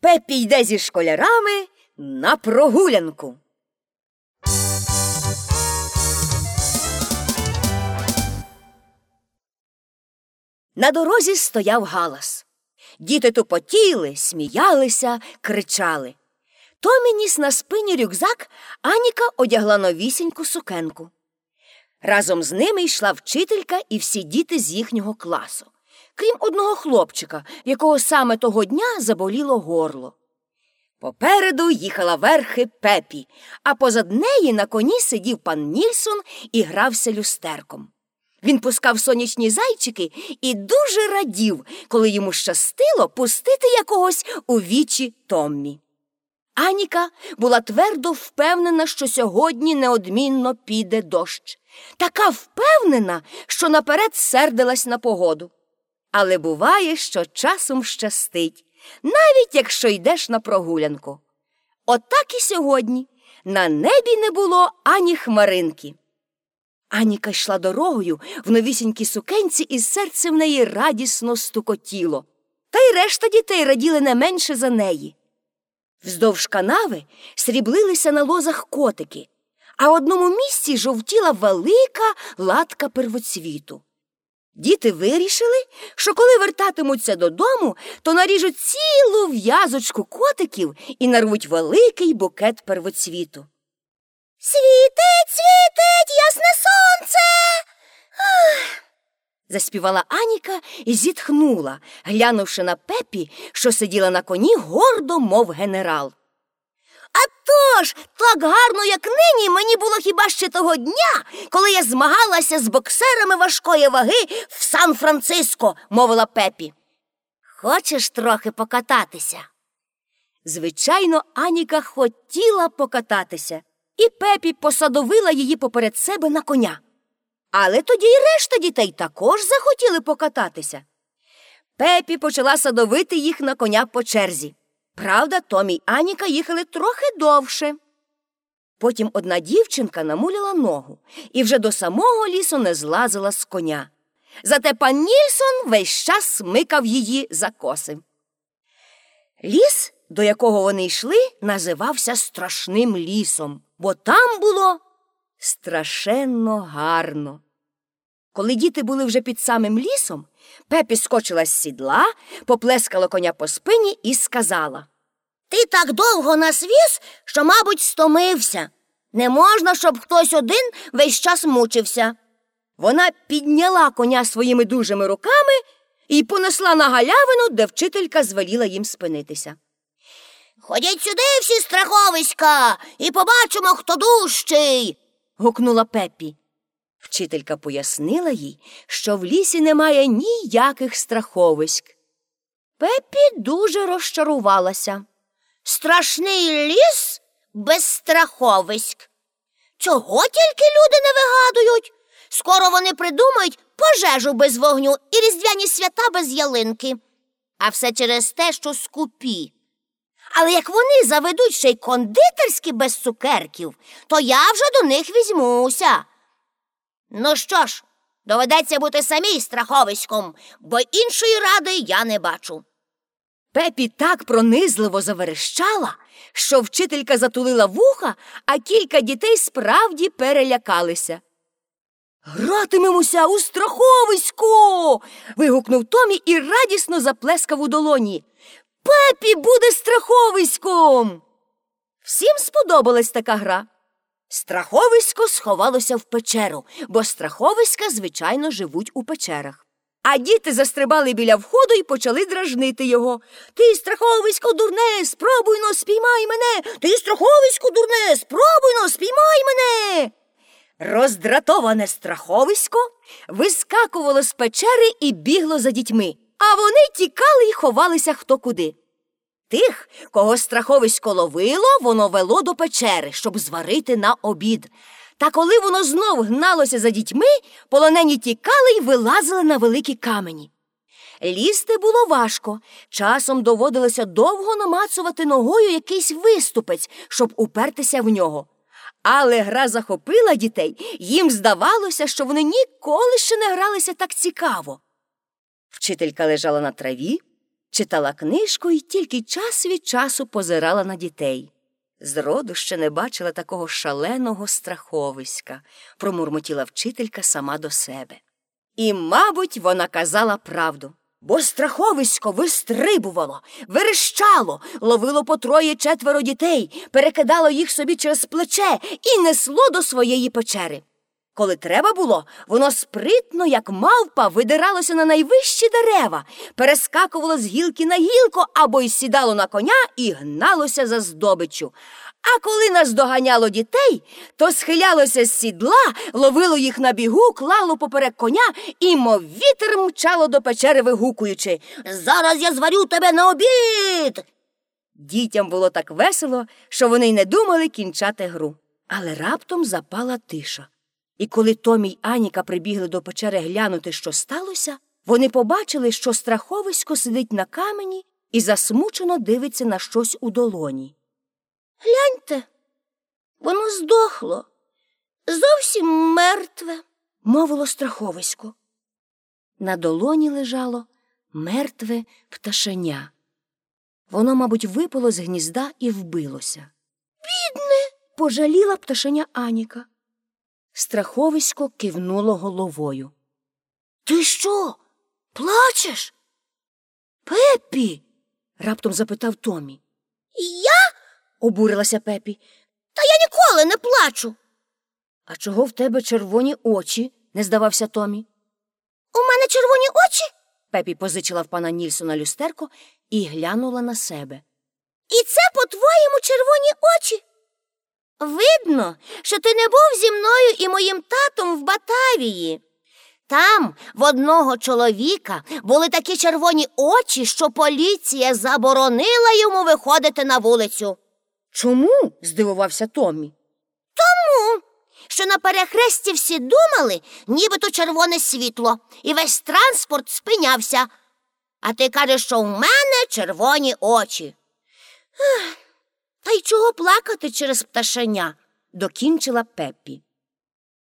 Пепі йде зі школярами на прогулянку. На дорозі стояв галас. Діти тупотіли, сміялися, кричали. Томі ніс на спині рюкзак, Аніка одягла новісіньку сукенку. Разом з ними йшла вчителька і всі діти з їхнього класу, крім одного хлопчика, в якого саме того дня заболіло горло. Попереду їхала верхи пепі, а позад неї на коні сидів пан Нільсон і грався люстерком. Він пускав сонячні зайчики і дуже радів, коли йому щастило пустити якогось у вічі Томмі. Аніка була твердо впевнена, що сьогодні неодмінно піде дощ. Така впевнена, що наперед сердилась на погоду. Але буває, що часом щастить, навіть якщо йдеш на прогулянку. Отак і сьогодні на небі не було ані хмаринки. Аніка йшла дорогою в новісінькій сукенці, і серце в неї радісно стукотіло. Та й решта дітей раділи не менше за неї. Вздовж канави сріблилися на лозах котики, а в одному місці жовтіла велика латка первоцвіту. Діти вирішили, що коли вертатимуться додому, то наріжуть цілу в'язочку котиків і нарвуть великий букет первоцвіту. Світить, світить, ясне сонце. Заспівала Аніка і зітхнула, глянувши на пепі, що сиділа на коні гордо, мов генерал. А тож, так гарно, як нині, мені було хіба ще того дня, коли я змагалася з боксерами важкої ваги в Сан-Франциско, мовила пепі. Хочеш трохи покататися? Звичайно, Аніка хотіла покататися, і пепі посадовила її поперед себе на коня. Але тоді й решта дітей також захотіли покататися. Пепі почала садовити їх на коня по черзі. Правда, Томі й Аніка їхали трохи довше. Потім одна дівчинка намуляла ногу і вже до самого лісу не злазила з коня. Зате пан Нільсон весь час смикав її за коси. Ліс, до якого вони йшли, називався страшним лісом, бо там було страшенно гарно. Коли діти були вже під самим лісом, пепі скочила з сідла, поплескала коня по спині і сказала Ти так довго нас віз, що, мабуть, стомився. Не можна, щоб хтось один весь час мучився. Вона підняла коня своїми дужими руками і понесла на галявину, де вчителька звеліла їм спинитися. Ходіть сюди, всі страховиська, і побачимо, хто дужчий. гукнула пепі. Вчителька пояснила їй, що в лісі немає ніяких страховиськ. Пепі дуже розчарувалася. Страшний ліс без страховиськ. Чого тільки люди не вигадують? Скоро вони придумають пожежу без вогню і різдвяні свята без ялинки. А все через те, що скупі. Але як вони заведуть ще й кондитерські без цукерків, то я вже до них візьмуся. Ну що ж, доведеться бути самій страховиськом, бо іншої ради я не бачу. Пепі так пронизливо заверещала, що вчителька затулила вуха, а кілька дітей справді перелякалися. Гратимемося у страховисько. вигукнув Томі і радісно заплескав у долоні. Пепі буде страховиськом. Всім сподобалась така гра. Страховисько сховалося в печеру, бо страховиська, звичайно, живуть у печерах. А діти застрибали біля входу і почали дражнити його. Ти, страховисько, дурне, спробуй но, спіймай мене. Ти, страховисько, дурне, спробуй но, спіймай мене. Роздратоване страховисько вискакувало з печери і бігло за дітьми, а вони тікали і ховалися хто куди. Тих, кого страховисько ловило, воно вело до печери, щоб зварити на обід. Та коли воно знов гналося за дітьми, полонені тікали й вилазили на великі камені. Лізти було важко. Часом доводилося довго намацувати ногою якийсь виступець, щоб упертися в нього. Але гра захопила дітей, їм здавалося, що вони ніколи ще не гралися так цікаво. Вчителька лежала на траві, читала книжку і тільки час від часу позирала на дітей. Зроду ще не бачила такого шаленого страховиська, промурмотіла вчителька сама до себе. І, мабуть, вона казала правду. Бо страховисько вистрибувало, верещало, ловило по троє четверо дітей, перекидало їх собі через плече і несло до своєї печери. Коли треба було, воно спритно, як мавпа, видиралося на найвищі дерева, перескакувало з гілки на гілку або й сідало на коня і гналося за здобиччю. А коли наздоганяло дітей, то схилялося з сідла, ловило їх на бігу, клало поперек коня і, мов вітер, мчало до печери, вигукуючи Зараз я зварю тебе на обід. Дітям було так весело, що вони й не думали кінчати гру. Але раптом запала тиша. І коли Томі й Аніка прибігли до печери глянути, що сталося, вони побачили, що страховисько сидить на камені і засмучено дивиться на щось у долоні. Гляньте, воно здохло, зовсім мертве, мовило страховисько. На долоні лежало мертве пташеня. Воно, мабуть, випало з гнізда і вбилося. Бідне, пожаліла пташеня Аніка. Страховисько кивнуло головою. Ти що? Плачеш? Пепі? раптом запитав Томі. Я? обурилася Пепі. Та я ніколи не плачу. А чого в тебе червоні очі? не здавався Томі. У мене червоні очі? Пепі позичила в пана Нільсона люстерко і глянула на себе. І це, по-твоєму, червоні очі? Видно, що ти не був зі мною і моїм татом в Батавії. Там в одного чоловіка були такі червоні очі, що поліція заборонила йому виходити на вулицю. Чому? здивувався Томмі. Тому, що на перехресті всі думали, нібито червоне світло, і весь транспорт спинявся. А ти кажеш, що в мене червоні очі. Ех, та й чого плакати через пташеня? докінчила Пеппі.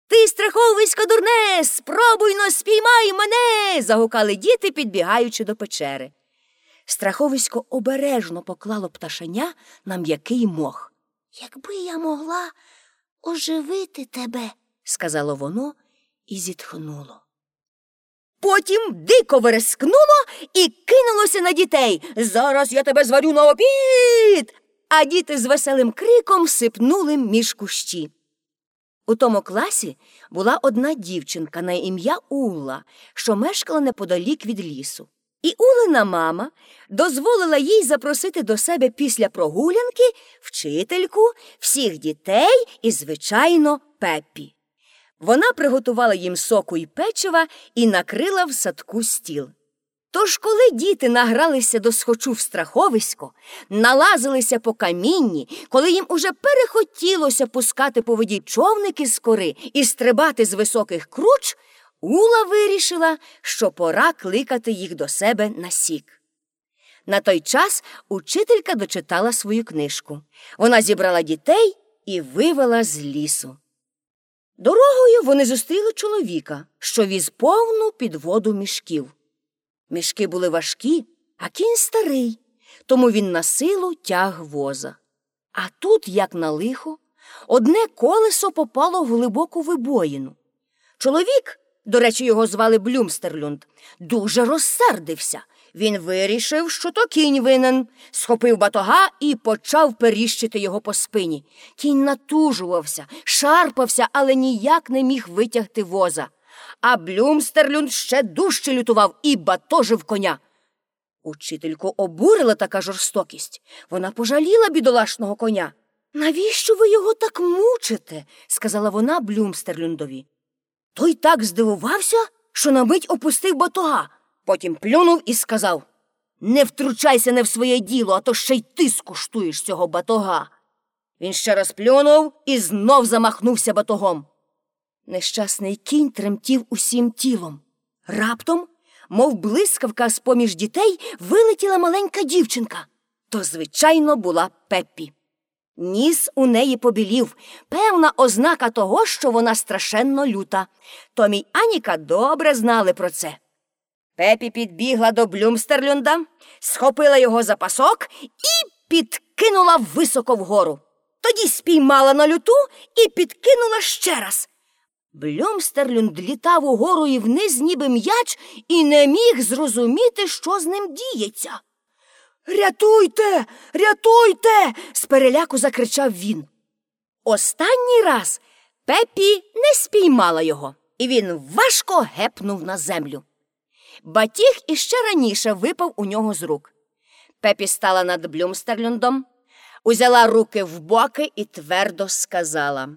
Ти, страховисько дурне, спробуйно спіймай мене. загукали діти, підбігаючи до печери. Страховисько обережно поклало пташеня на м'який мох. Якби я могла оживити тебе, сказало воно і зітхнуло. Потім дико верескнуло і кинулося на дітей. Зараз я тебе зварю на обід. А діти з веселим криком сипнули між кущі. У тому класі була одна дівчинка на ім'я Улла, що мешкала неподалік від лісу. І Улина мама дозволила їй запросити до себе після прогулянки вчительку, всіх дітей і, звичайно, пеппі. Вона приготувала їм соку і печива і накрила в садку стіл. Тож, коли діти награлися до схочу в страховисько, налазилися по камінні, коли їм уже перехотілося пускати по воді човники з кори і стрибати з високих круч, Ула вирішила, що пора кликати їх до себе на сік. На той час учителька дочитала свою книжку. Вона зібрала дітей і вивела з лісу. Дорогою вони зустріли чоловіка, що віз повну підводу мішків. Мішки були важкі, а кінь старий, тому він на силу тяг воза. А тут, як на лихо, одне колесо попало в глибоку вибоїну. Чоловік, до речі, його звали Блюмстерлюнд, дуже розсердився. Він вирішив, що то кінь винен, схопив батога і почав періщити його по спині. Кінь натужувався, шарпався, але ніяк не міг витягти воза. А Блюмстерлюнд ще дужче лютував і батожив коня. Учительку обурила така жорстокість. Вона пожаліла бідолашного коня. Навіщо ви його так мучите? сказала вона Блюмстерлюндові. Той так здивувався, що на мить опустив батога. Потім плюнув і сказав Не втручайся не в своє діло, а то ще й ти скуштуєш цього батога. Він ще раз плюнув і знов замахнувся батогом. Нещасний кінь тремтів усім тілом. Раптом, мов блискавка з поміж дітей, вилетіла маленька дівчинка. То, звичайно, була Пеппі. Ніс у неї побілів, певна ознака того, що вона страшенно люта. Томі й Аніка добре знали про це. Пепі підбігла до Блюмстерлюнда, схопила його за пасок і підкинула високо вгору. Тоді спіймала на люту і підкинула ще раз. Блюмстерлюнд літав угору і вниз, ніби м'яч, і не міг зрозуміти, що з ним діється. Рятуйте, рятуйте. з переляку закричав він. Останній раз пепі не спіймала його, і він важко гепнув на землю. Батіг іще раніше випав у нього з рук. Пепі стала над Блюмстерлюндом, узяла руки в боки і твердо сказала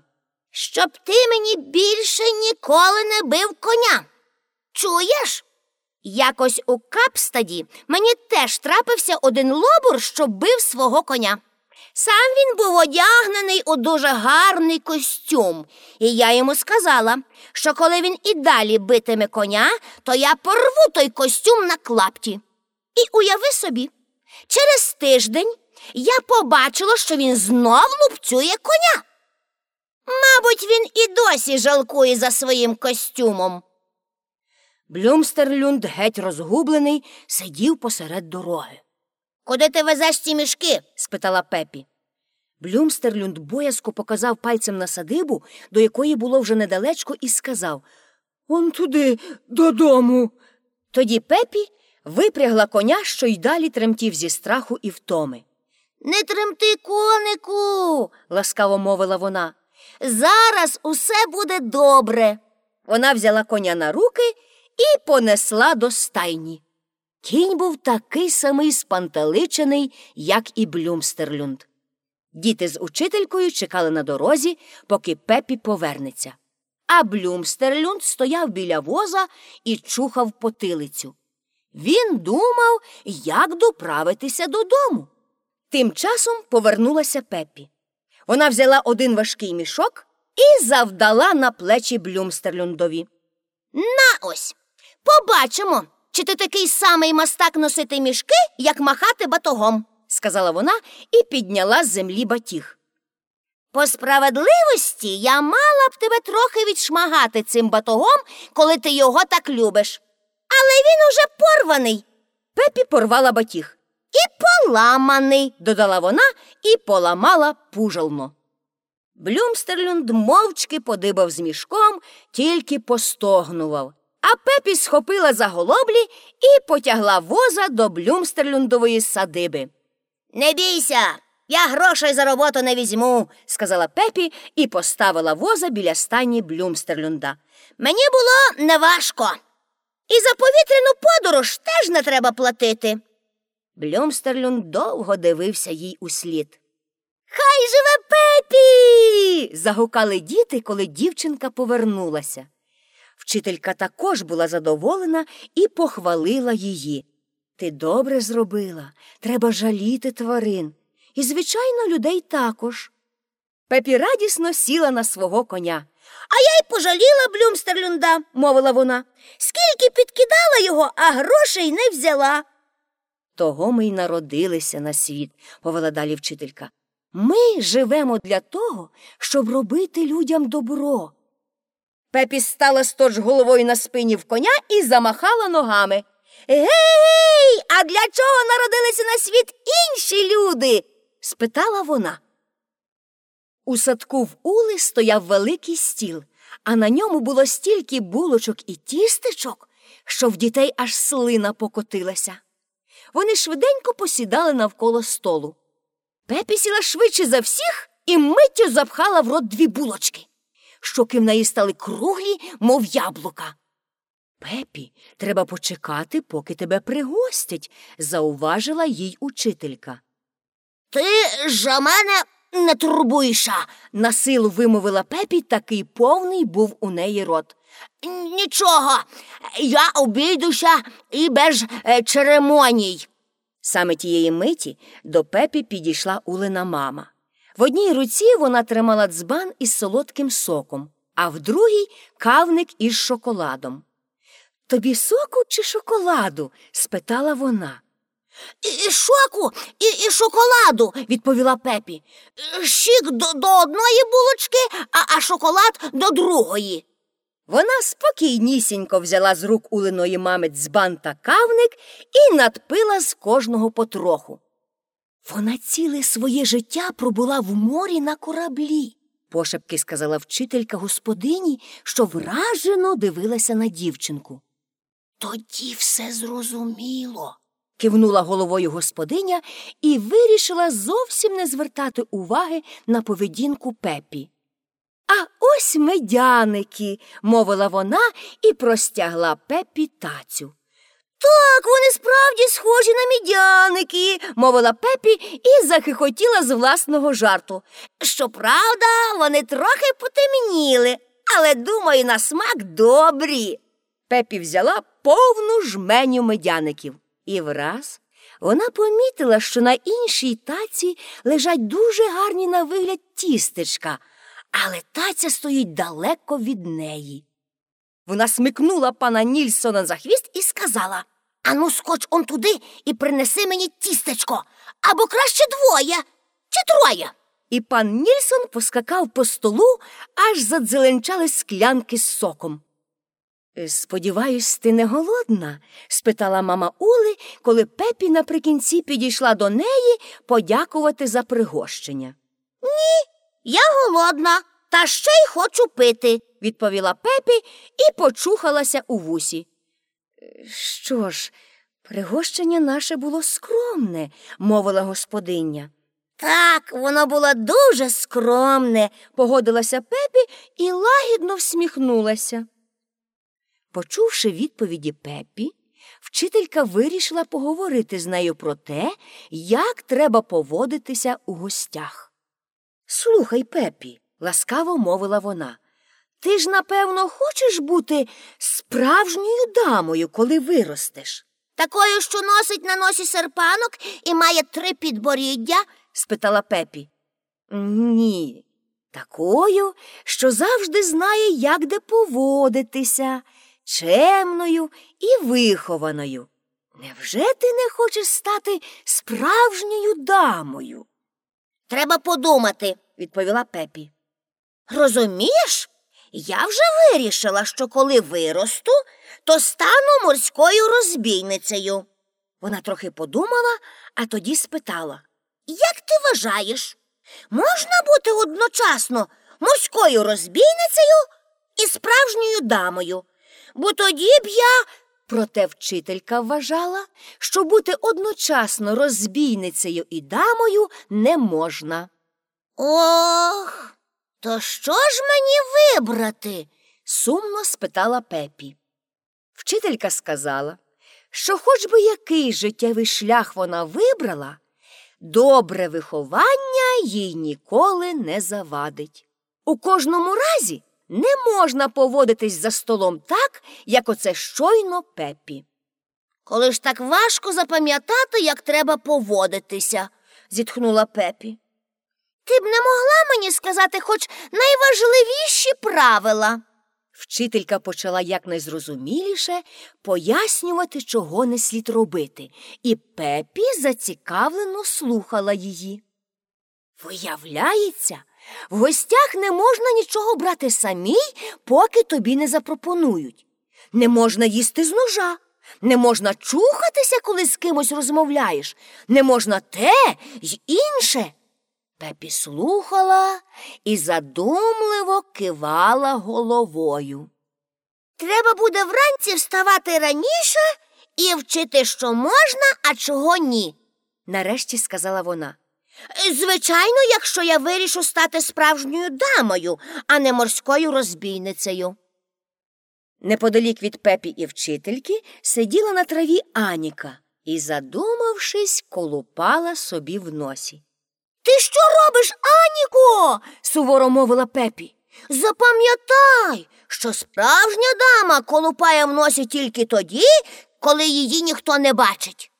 Щоб ти мені більше ніколи не бив коня. Чуєш? Якось у капстаді мені теж трапився один лобур, що бив свого коня. Сам він був одягнений у дуже гарний костюм, і я йому сказала, що коли він і далі битиме коня, то я порву той костюм на клапті. І уяви собі, через тиждень я побачила, що він знов лупцює коня. Мабуть, він і досі жалкує за своїм костюмом. Блюмстерлюнд, геть розгублений, сидів посеред дороги. Куди ти везеш ці мішки? спитала пепі. Блюмстерлюнд боязко показав пальцем на садибу, до якої було вже недалечко, і сказав Он туди, додому. Тоді пепі випрягла коня, що й далі тремтів зі страху і втоми. Не тремти, конику, ласкаво мовила вона. Зараз усе буде добре. Вона взяла коня на руки і понесла до стайні. Кінь був такий самий спантеличений, як і Блюмстерлюнд. Діти з учителькою чекали на дорозі, поки пепі повернеться. А Блюмстерлюнд стояв біля воза і чухав потилицю. Він думав, як доправитися додому. Тим часом повернулася пепі. Вона взяла один важкий мішок і завдала на плечі Блюмстерлюндові. На ось, побачимо, чи ти такий самий мастак носити мішки, як махати батогом, сказала вона і підняла з землі батіг. По справедливості я мала б тебе трохи відшмагати цим батогом, коли ти його так любиш. Але він уже порваний. Пепі порвала батіг. І поламаний, додала вона і поламала пужално. Блюмстерлюнд мовчки подибав з мішком, тільки постогнував. А пепі схопила за голоблі і потягла воза до Блюмстерлюндової садиби. Не бійся, я грошей за роботу не візьму, сказала пепі і поставила воза біля стані Блюмстерлюнда. Мені було неважко. І за повітряну подорож теж не треба платити. Блюмстерлюнд довго дивився їй услід. Хай живе пепі. загукали діти, коли дівчинка повернулася. Вчителька також була задоволена і похвалила її. Ти добре зробила, треба жаліти тварин. І, звичайно, людей також. Пепі радісно сіла на свого коня. А я й пожаліла Блюмстерлюнда, мовила вона. Скільки підкидала його, а грошей не взяла. Того ми й народилися на світ, повела далі вчителька. Ми живемо для того, щоб робити людям добро. Пепі стала сточ головою на спині в коня і замахала ногами. Гей, а для чого народилися на світ інші люди? спитала вона. У садку в Ули стояв великий стіл, а на ньому було стільки булочок і тістечок, що в дітей аж слина покотилася. Вони швиденько посідали навколо столу. Пепі сіла швидше за всіх і миттю запхала в рот дві булочки. Щоки в неї стали круглі, мов яблука. Пепі, треба почекати, поки тебе пригостять, зауважила їй учителька. Ти ж мене не турбуйша, насилу вимовила пепі, такий повний був у неї рот. Нічого, я обійдуся і без е, черемоній. Саме тієї миті до пепі підійшла Улина мама. В одній руці вона тримала дзбан із солодким соком, а в другій кавник із шоколадом. Тобі соку чи шоколаду? спитала вона. І шоку, і і шоколаду, відповіла пепі. Щік до, до одної булочки, а, а шоколад до другої. Вона спокійнісінько взяла з рук улиної мами дзбан та кавник і надпила з кожного потроху. Вона ціле своє життя пробула в морі на кораблі, пошепки сказала вчителька господині, що вражено дивилася на дівчинку. Тоді все зрозуміло, кивнула головою господиня і вирішила зовсім не звертати уваги на поведінку пепі. А ось медяники, мовила вона і простягла пепі тацю. Так, вони справді схожі на мідяники, мовила пепі і захихотіла з власного жарту. Щоправда, вони трохи потемніли, але, думаю, на смак добрі. Пепі взяла повну жменю медяників. І враз вона помітила, що на іншій таці лежать дуже гарні на вигляд тістечка, але таця стоїть далеко від неї. Вона смикнула пана Нільсона за хвіст і сказала Ану, скоч он туди і принеси мені тістечко, або краще двоє чи троє. І пан Нільсон поскакав по столу, аж задзеленчали склянки з соком. Сподіваюсь, ти не голодна? спитала мама Ули, коли пепі наприкінці підійшла до неї подякувати за пригощення. Ні, я голодна, та ще й хочу пити, відповіла пепі і почухалася у вусі. Що ж, пригощення наше було скромне, мовила господиня. Так, воно було дуже скромне, погодилася пепі і лагідно всміхнулася. Почувши відповіді Пеппі, вчителька вирішила поговорити з нею про те, як треба поводитися у гостях. Слухай, Пеппі, ласкаво мовила вона, ти ж, напевно, хочеш бути справжньою дамою, коли виростеш. Такою, що носить на носі серпанок і має три підборіддя? спитала Пепі. Ні, такою, що завжди знає, як де поводитися чемною і вихованою. Невже ти не хочеш стати справжньою дамою? Треба подумати, відповіла пепі. Розумієш, я вже вирішила, що коли виросту, то стану морською розбійницею. Вона трохи подумала, а тоді спитала Як ти вважаєш, можна бути одночасно морською розбійницею і справжньою дамою? Бо тоді б я. Проте вчителька вважала, що бути одночасно розбійницею і дамою не можна. Ох, то що ж мені вибрати? сумно спитала пепі. Вчителька сказала, що хоч би який життєвий шлях вона вибрала, добре виховання їй ніколи не завадить. У кожному разі не можна поводитись за столом так, як оце щойно пепі. Коли ж так важко запам'ятати, як треба поводитися, зітхнула пепі. Ти б не могла мені сказати хоч найважливіші правила. Вчителька почала якнайзрозуміліше пояснювати, чого не слід робити, і пепі зацікавлено слухала її. Виявляється, в гостях не можна нічого брати самій, поки тобі не запропонують. Не можна їсти з ножа, не можна чухатися, коли з кимось розмовляєш, не можна те й інше. Пепі слухала і задумливо кивала головою. Треба буде вранці вставати раніше і вчити, що можна, а чого ні, нарешті сказала вона. Звичайно, якщо я вирішу стати справжньою дамою, а не морською розбійницею. Неподалік від пепі і вчительки сиділа на траві Аніка і, задумавшись, колупала собі в носі. Ти що робиш, Аніко? суворо мовила пепі. Запам'ятай, що справжня дама колупає в носі тільки тоді, коли її ніхто не бачить.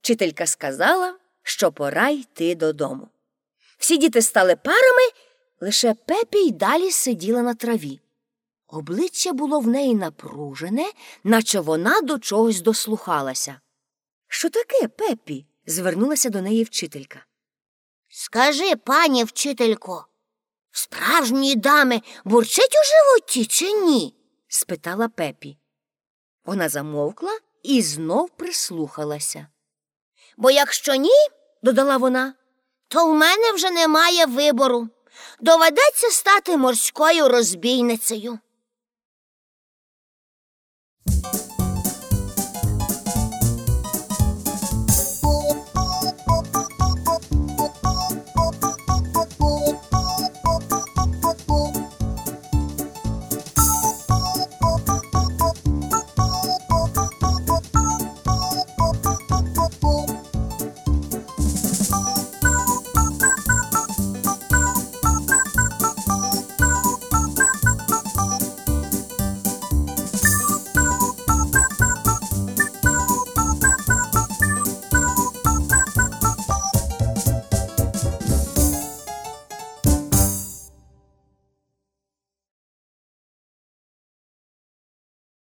Вчителька сказала що пора йти додому. Всі діти стали парами, лише пепі й далі сиділа на траві. Обличчя було в неї напружене, наче вона до чогось дослухалася. Що таке, пепі? звернулася до неї вчителька. Скажи, пані вчителько, Справжньої дами бурчить у животі чи ні? спитала пепі. Вона замовкла і знов прислухалася. Бо якщо ні, Додала вона. то в мене вже немає вибору. Доведеться стати морською розбійницею.